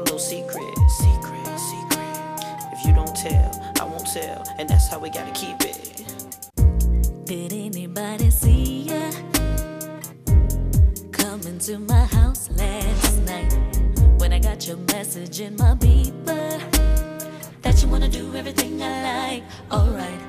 a little secret. Secret, secret. If you don't tell, I won't tell. And that's how we gotta keep it. Did anybody see ya? Coming to my house last night. When I got your message in my beeper. That you wanna do everything I like. Alright.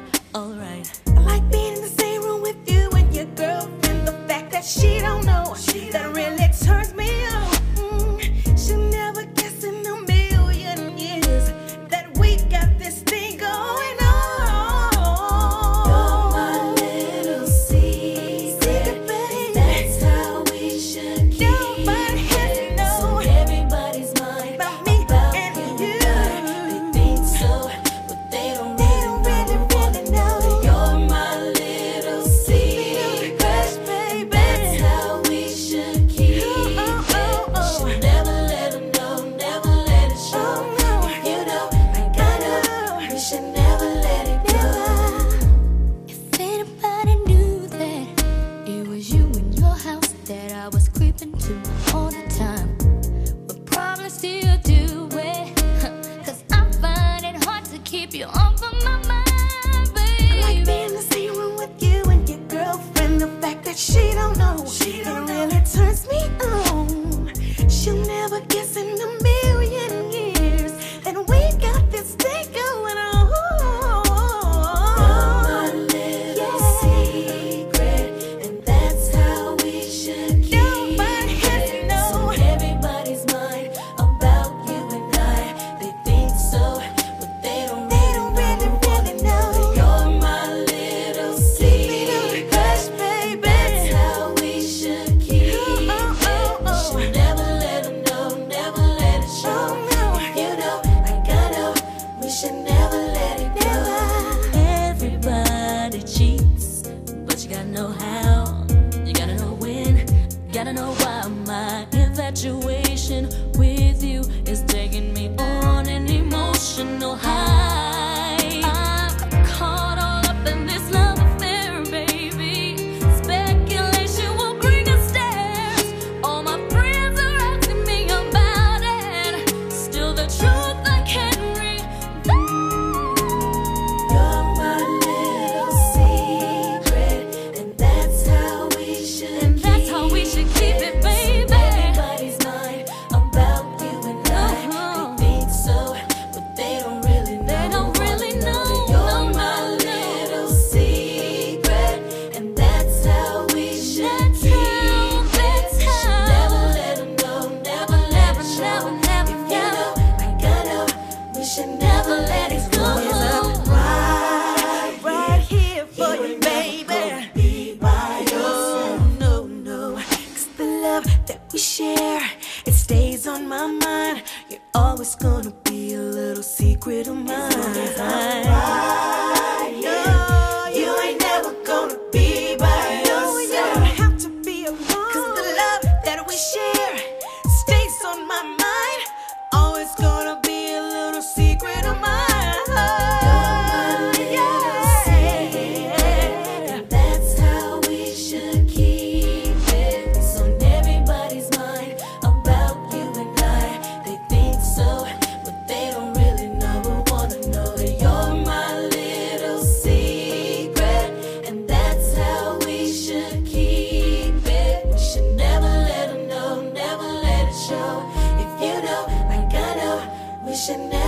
that I was creeping to. gotta know how, you gotta know when, gotta know why my infatuation that we share, it stays on my mind. You're always gonna be a little secret of mine. wishing